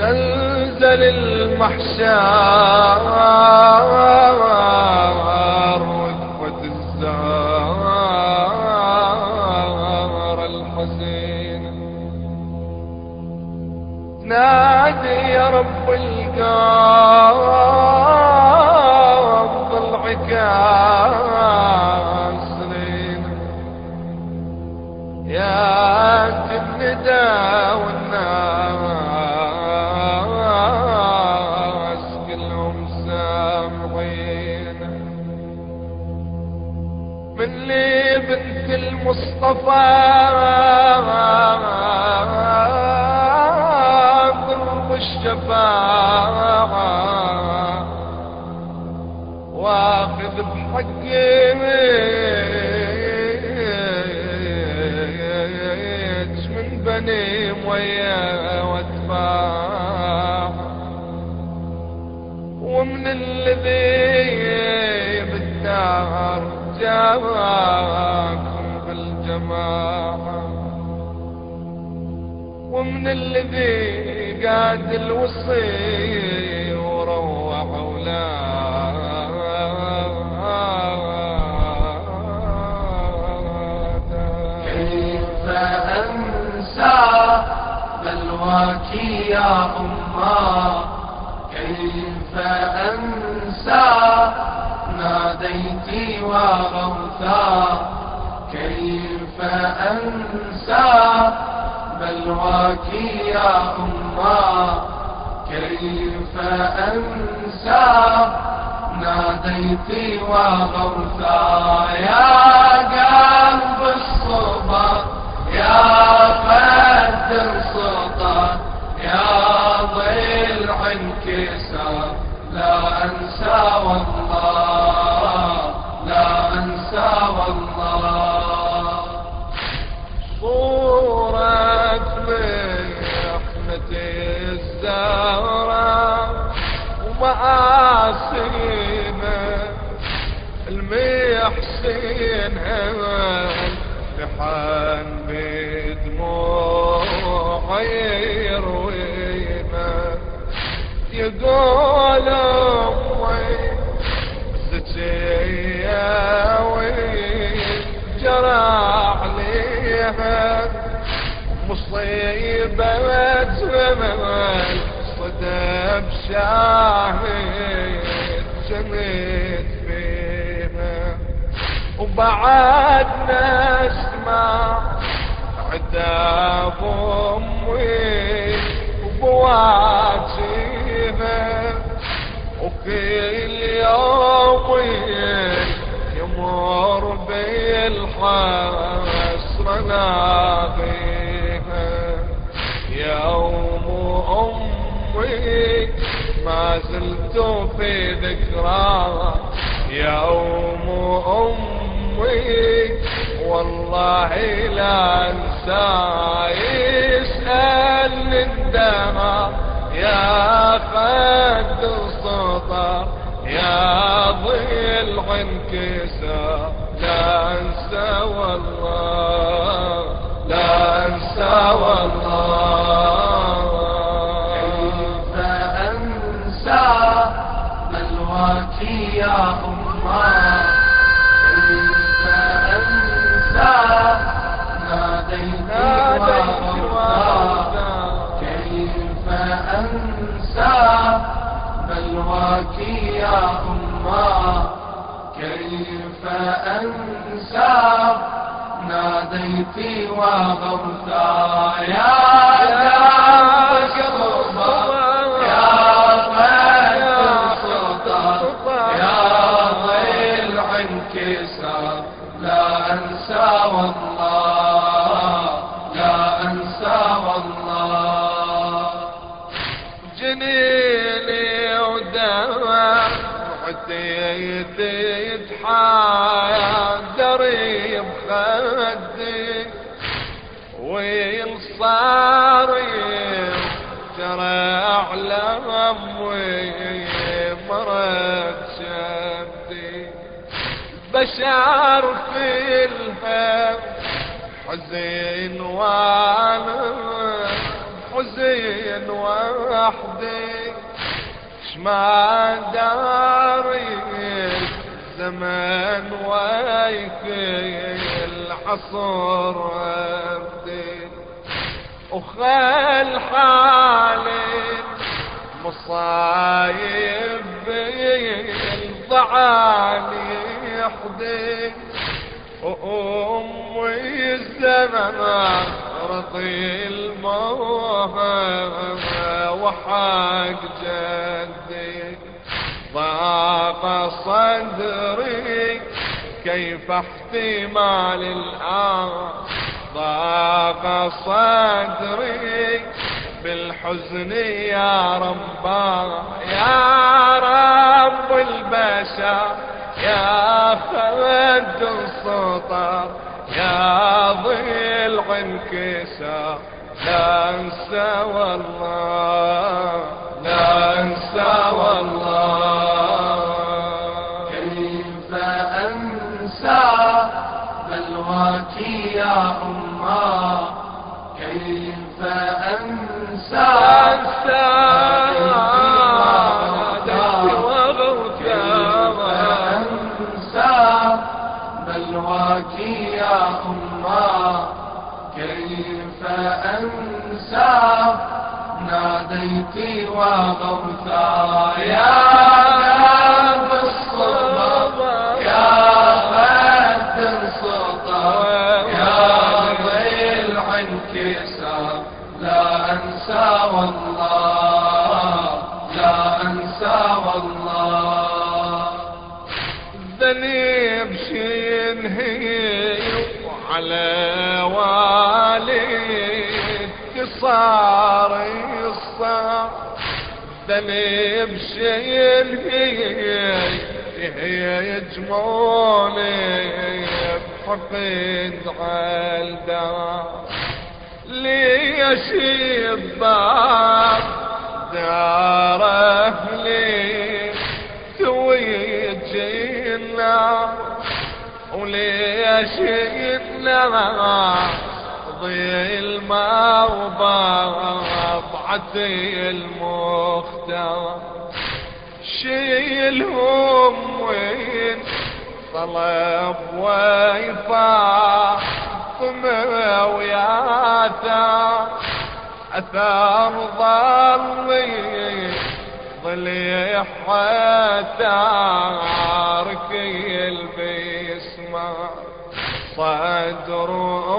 زلزل المحشار المصطفى الشفاعة واخذ بحقي من بني مويا واتباع ومن الذي بالدار بالجماعة ومن الذي قاد الوصي وروح كيف أنسى بلواك يا أمة؟ كيف أنسى ناديتي وغوثا؟ كيف أنسى؟ بلواك يا أمة. كيف أنسى؟ ناديتي وغوثا يا قلب الصبا يا خد السلطان يا ضلع انكسار لا أنسى والله لا أنسى والله. ومعاصينا المحسن هوان لحن بدموع يروينا يقول امي زكية وجرى عليها. مصيبة وتمل صدى بشاهد وبعد نسمع عذاب أمي وبواجهها وكل يوم يمر بالحسرة ناغيها. يوم أمي ما زلت في ذكراها يوم أمي والله لا أنسى. يسأل الدهر يا خد السطر يا ضلع انكسر لا أنسى والله لا أنسى والله. كيف أنسى بلواك يا أمة. بلواك يا أمه كيف أنسى؟ ناديتي وغوثا يا قلب والصاري ترى على امي مرض شدي. بشار في الهم حزين وأنا زين وحدي. شما داري الزمن ويك العصر ابدي وخل حالي مصايب الضعاني يحدي وأمي الزمن رضي الموهى وحق جدي. ضاق صدري كيف احتمال الآن ضاق صدري بالحزن يا ربا يا رب البشر يا خد السطر يا ضلع انكسار لا أنسى والله. يا أمه كيف أنسى بلواك يا أمه كيف أنسى ناديت وغوثا يا قلب الصبر أنسى والله لا أنسى والله. ذنب شينهي وعلى والد صار الصار ذنب شينهي يجموني بحقد عالدار ليش الضار دار أهلي تويجي النار وليش النار ضي ما وضعتي المختار شيلهم وين طلب ويفاق وياتا أثار. ظلي ضلي حتارك البسمة صدر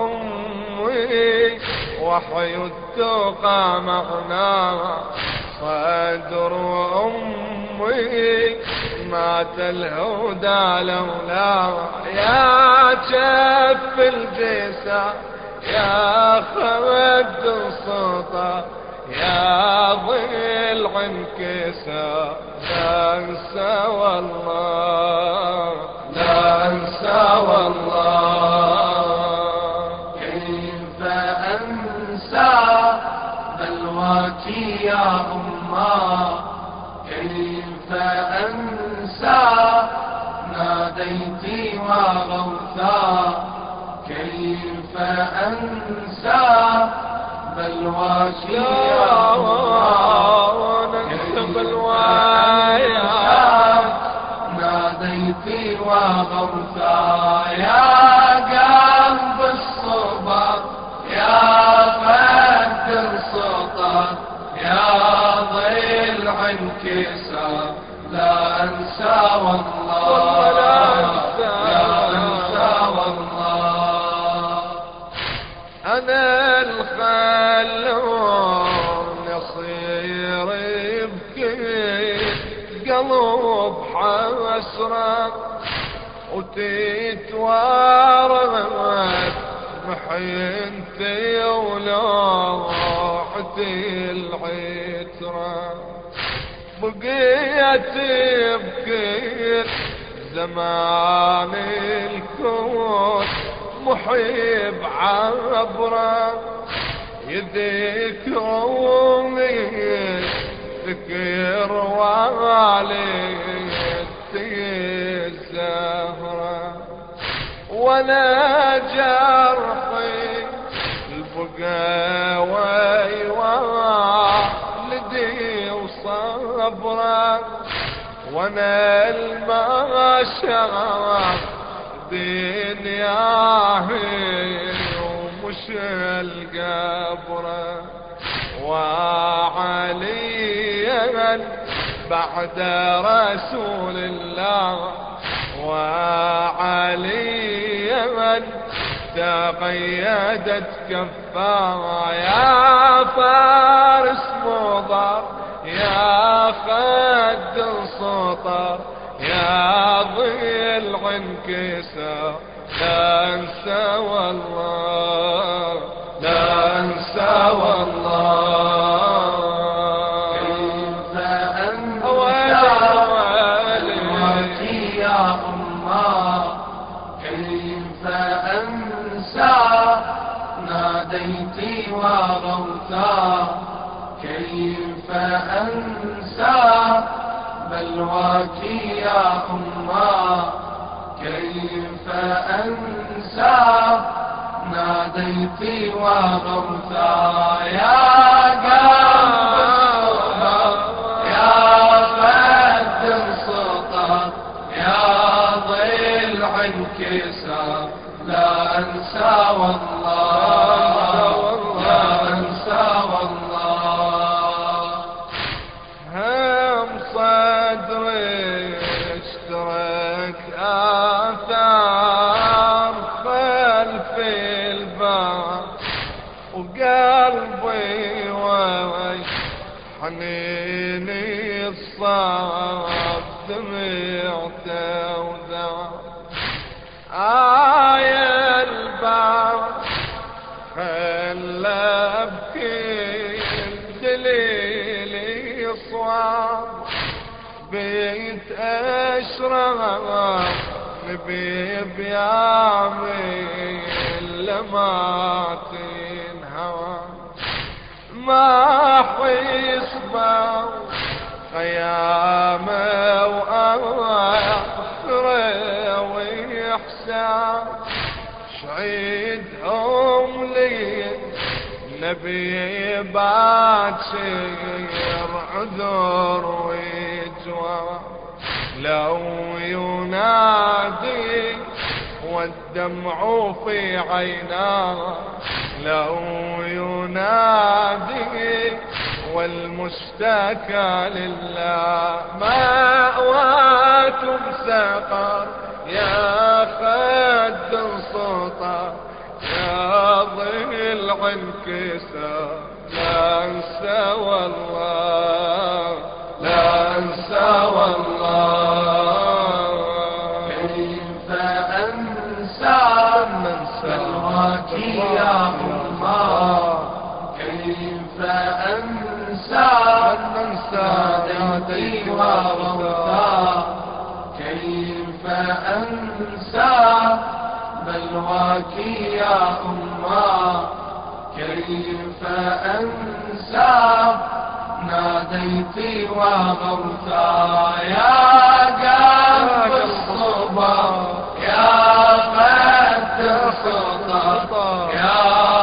أمي وحي التقى مغنى صدر أمي مات الهدى لولا يا شف الجسا يا خد السطا يا ضلع انكسى لا انسى والله لا انسى والله. كيف أنسى بلواك يا أمة. كيف أنسى ناديت وغوثا. كيف أنسى؟ بلواك يا أمه ونكتب كيف الوايات ناديت وغوثا. يا لا انسى والله أنا الخلون يصير يبكي قلب حسرة وتتوارث محنتي ولوحتي العترة بقيت بكل زمان الكون محب عبره. يذكروني ذكر والدتي الزهرة وأنا جرحي البقى صبرا وأنا الماشر دنياه ومش القبر. وعليا بعد رسول الله وعليا تقيدت كفاه يا فارس مضر. يا خد سطر يا ضلع انكسر لا انسى والله لا انسى والله. كيف أوالي دموعتي يا أمه كيف أنسى؟ ناديتي وغوتا بلواك يا أمه كيف أنسى؟ ناديتي وغوتا يا يا لا أنسى والله وقلبي وي حنيني الصاب دمعته وذاب آية الباب خلى ابكي دليل يصواب بيت اشرب نبي بيامي لما تنهوى ما حيصبر قيامه وآخره ويحساب شعيدهم لي نبي باكر عذر وجواب لو ينادي والدمع في عيناه. لو ينادي والمشتكى لله مأواتم سقر. يا خد سطر يا ضلع انكسر لا أنسى والله لا أنسى والله. كيف أنسى بلواك يا أراك يا أمة كيف أنسى؟ ناديت وغوثا يا قلب الصبر يا قد الخطا يا